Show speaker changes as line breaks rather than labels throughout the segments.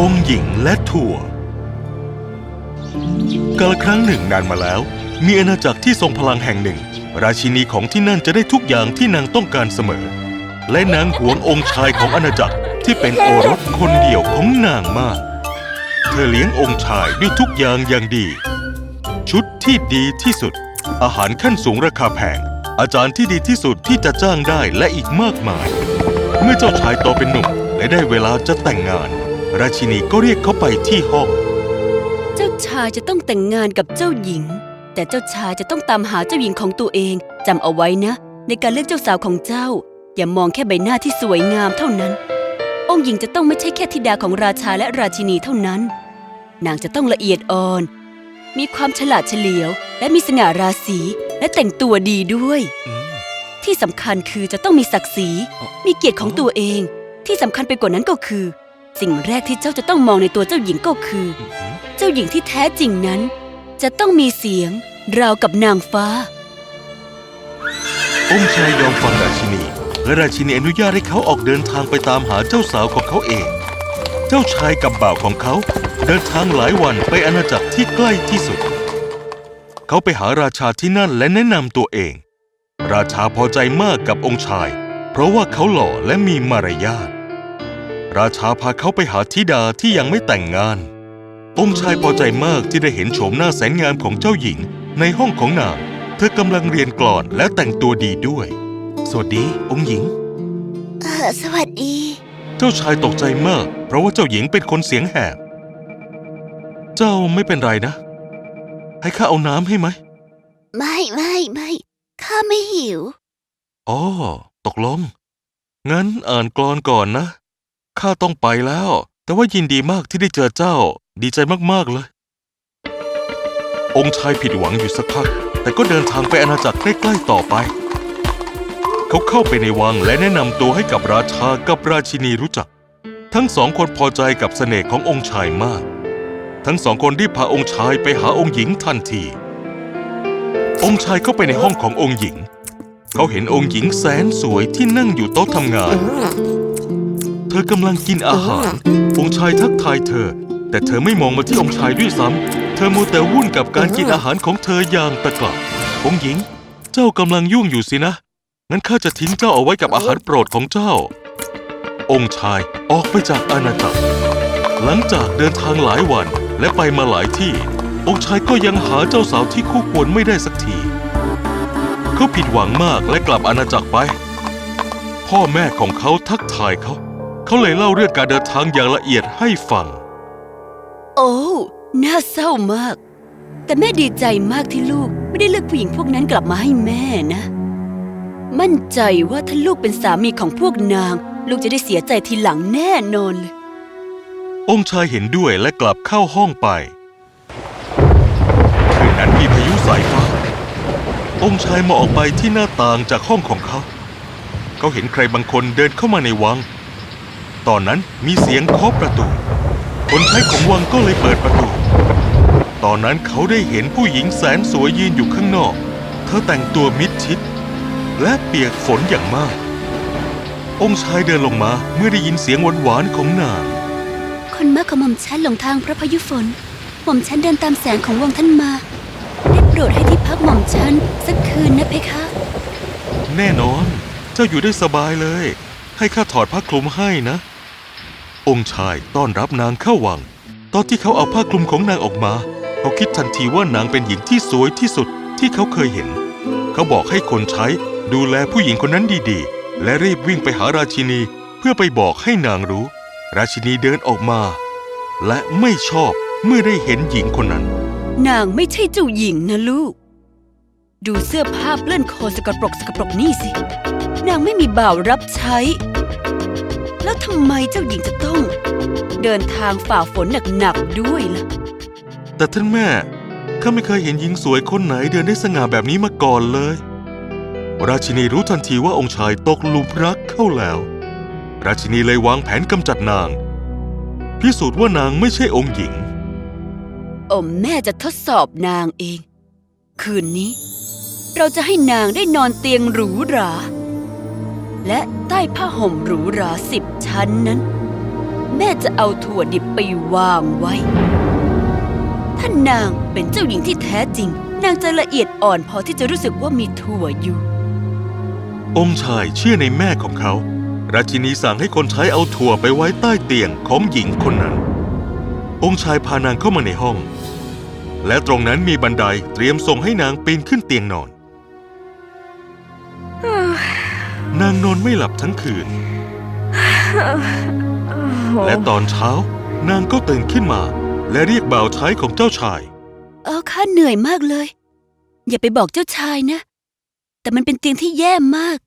องค์หญิงและถั่วกาลครั้งหนึ่งนานมาแล้ว มีอาณาจักรที่ทรงพลังแห่งหนึ่ง ราชินีของที่นั่นจะได้ทุกอย่างที่นางต้องการเสมอ และนางหวงองค์ชายของอาณาจักรที่เป็นโอรสคนเดียวของนางมาก เธอเลี้ยงองค์ชายด้วยทุกอย่างอย่างดี ชุดที่ดีที่สุด อาหารขั้นสูงราคาแพง อาจารย์ที่ดีที่สุดที่จะจ้างได้และอีกมากมาย เมื่อเจ้าชายโตเป็นหนุ่มและได้เวลาจะแต่งงาน ราชินีก็เรียกเขาไปที่ห้อง
เจ้าชายจะต้องแต่งงานกับเจ้าหญิง แต่เจ้าชายจะต้องตามหาเจ้าหญิงของตัวเองจำเอาไว้นะ ในการเลือกเจ้าสาวของเจ้า อย่ามองแค่ใบหน้าที่สวยงามเท่านั้น องค์หญิงจะต้องไม่ใช่แค่ธิดาของราชาและราชินีเท่านั้น นางจะต้องละเอียดอ่อน มีความฉลาดเฉลียว และมีสง่าราศีและแต่งตัวดีด้วย ที่สำคัญคือจะต้องมีศักดิ์ศรีมีเกียรติของตัวเอง ที่สำคัญไปกว่านั้นก็คือ สิ่งแรกที่เจ้าจะต้องมองในตัวเจ้าหญิงก็คือ เจ้าหญิงที่แท้จริงนั้น จะต้องมีเสียงราวกับนางฟ้า
องค์ชายยอมฟังราชินีและราชินีอนุญาตให้เขาออกเดินทางไปตามหาเจ้าสาวของเขาเอง เจ้าชายกับบ่าวของเขา เดินทางหลายวันไปอาณาจักรที่ใกล้ที่สุด เขาไปหาราชาที่นั่นและแนะนำตัวเอง ราชาพอใจมากกับองค์ชาย เพราะว่าเขาหล่อและมีมารยาท ราชาพาเขาไปหาธิดาที่ยังไม่แต่งงาน องค์ชายพอใจมากที่ได้เห็นโฉมหน้าแสนงามของเจ้าหญิง ในห้องของนาง เธอกำลังเรียนกลอนและแต่งตัวดีด้วย สวัสดีองค์หญิง
เออสวัสดี
เจ้าชายตกใจมาก เพราะว่าเจ้าหญิงเป็นคนเสียงแหบ เจ้าไม่เป็นไรนะ ให้ข้าเอาน้ำให้ไหม
ไม่ไม่ไม่ข้าไม่หิว
อ๋อ ตกลง งั้นอ่านกลอนก่อนนะ ข้าต้องไปแล้ว แต่ว่ายินดีมากที่ได้เจอเจ้า ดีใจมากๆเลย องค์ชายผิดหวังอยู่สักพัก แต่ก็เดินทางไปอาณาจักรใกล้ๆต่อไป เขาเข้าไปในวังและแนะนำตัวให้กับราชากับราชินีรู้จัก ทั้งสองคนพอใจกับเสน่ห์ขององค์ชายมาก ทั้งสองคนรีบพาองค์ชายไปหาองค์หญิงทันที องค์ชายเข้าไปในห้องขององค์หญิง เขาเห็นองค์หญิงแสนสวยที่นั่งอยู่โต๊ะทำงาน เธอกำลังกินอาหาร องค์ชายทักทายเธอ แต่เธอไม่มองมาที่องค์ชายด้วยซ้ำ เธอมัวแต่วุ่นกับการกินอาหารของเธออย่างตะกละองค์หญิง เจ้ากำลังยุ่งอยู่สินะ งั้นข้าจะทิ้งเจ้าเอาไว้กับอาหารโปรดของเจ้า องค์ชายออกไปจากอาณาจักร หลังจากเดินทางหลายวันและไปมาหลายที่ องค์ชายก็ยังหาเจ้าสาวที่คู่ควรไม่ได้สักที เขาผิดหวังมากและกลับอาณาจักรไป พ่อแม่ของเขาทักทายเขา เขาเลยเล่าเรื่องการเดินทางอย่างละเอียดให้ฟัง
โอ้น่าเศร้ามาก แต่แม่ดีใจมากที่ลูกไม่ได้เลือกผู้หญิงพวกนั้นกลับมาให้แม่นะ มั่นใจว่าถ้าลูกเป็นสามีของพวกนาง ลูกจะได้เสียใจทีหลังแน่นอนเลย
องค์ชายเห็นด้วยและกลับเข้าห้องไป คืนนั้นมีพายุสายฟ้า องค์ชายมองออกไปที่หน้าต่างจากห้องของเขา เขาเห็นใครบางคนเดินเข้ามาในวัง ตอนนั้นมีเสียงเคาะประตู คนใช้ของวังก็เลยเปิดประตู ตอนนั้นเขาได้เห็นผู้หญิงแสนสวยยืนอยู่ข้างนอก เธอแต่งตัวมิดชิด และเปียกฝนอย่างมาก องค์ชายเดินลงมาเมื่อได้ยินเสียงหวานๆของนาง
คนมากของหม่อมฉันหลงทางเพราะพายุฝน หม่อมฉันเดินตามแสงของวังท่านมา ได้โปรดให้ที่พักหม่อมฉันสักคืนนะเพคะ
แน่นอน เจ้าอยู่ได้สบายเลย ให้ข้าถอดผ้าคลุมให้นะ องค์ชายต้อนรับนางเข้าวัง ตอนที่เขาเอาผ้าคลุมของนางออกมา เขาคิดทันทีว่านางเป็นหญิงที่สวยที่สุดที่เขาเคยเห็น เขาบอกให้คนใช้ดูแลผู้หญิงคนนั้นดีๆ และรีบวิ่งไปหาราชินีเพื่อไปบอกให้นางรู้ ราชินีเดินออกมา และไม่ชอบเมื่อได้เห็นหญิงคนนั้น
นางไม่ใช่เจ้าหญิงนะลูก ดูเสื้อผ้าเปื้อนคลนสกปรกสกปรกนี่สิ นางไม่มีบ่าวรับใช้ แล้วทำไมเจ้าหญิงจะต้อง เดินทางฝ่าฝนหนักๆด้วยล่ะ
แต่ท่านแม่ข้าไม่เคยเห็นหญิงสวยคนไหนเดินได้สง่าแบบนี้มาก่อนเลย ราชินีรู้ทันทีว่าองค์ชายตกหลุมรักเข้าแล้ว ราชินีเลยวางแผนกำจัดนาง พิสูจน์ว่านางไม่ใช่องค์หญิง
โอ้แม่จะทดสอบนางเอง คืนนี้ เราจะให้นางได้นอนเตียงหรูหรา และใต้ผ้าห่มหรูหราสิบชั้นนั้น แม่จะเอาถั่วดิบไปวางไว้ถ้านางเป็นเจ้าหญิงที่แท้จริง นางจะละเอียดอ่อนพอที่จะรู้สึกว่ามีถั่วอยู่
องค์ชายเชื่อในแม่ของเขา ราชินีสั่งให้คนใช้เอาถั่วไปไว้ใต้เตียงของหญิงคนนั้น องค์ชายพานางเข้ามาในห้อง และตรงนั้นมีบันไดเตรียมส่งให้นางปีนขึ้นเตียงนอน นางนอนไม่หลับทั้งคืน และตอนเช้านางก็ตื่นขึ้นมา และเรียกบ่าวใช้ของเจ้าชาย
เออข้าเหนื่อยมากเลย อย่าไปบอกเจ้าชายนะ แต่มันเป็นเตียงที่แย่มาก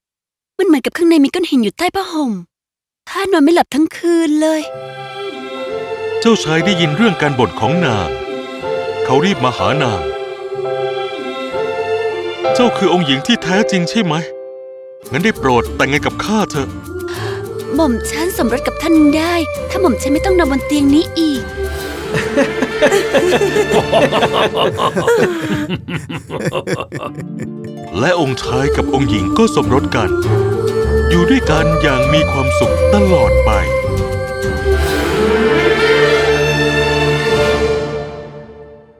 มันเหมือนกับข้างในมีก้อนหินอยู่ใต้ผ้าห่มข้านอนไม่หลับทั้งคืนเลย
เจ้าชายได้ยินเรื่องการบ่นของนาง เขารีบมาหานาง เจ้าคือองค์หญิงที่แท้จริงใช่ไหม งั้นได้โปรดแต่งงานกับข้าเถอะ
หม่อมฉันสมรสกับท่านได้ ถ้าหม่อมฉันไม่ต้องนอนบนเตียงนี้อีก
และองค์ชายกับองค์หญิงก็สมรสกัน อยู่ด้วยกันอย่างมีความสุขตลอดไป